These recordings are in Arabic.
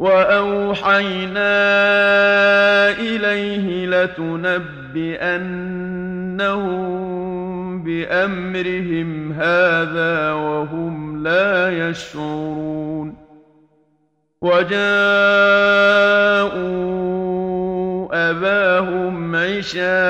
وأوحينا إليه لتنبئنهم بأمرهم هذا وهم لا يشعرون وجاءوا أباهم عشاءً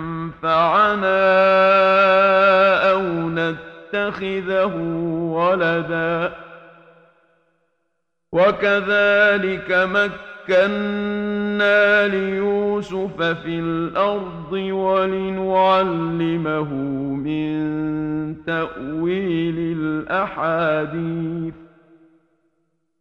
ينفعنا أو نتخذه ولدا وكذلك مكنا ليوسف في الأرض ولنعلمه من تأويل الأحاديث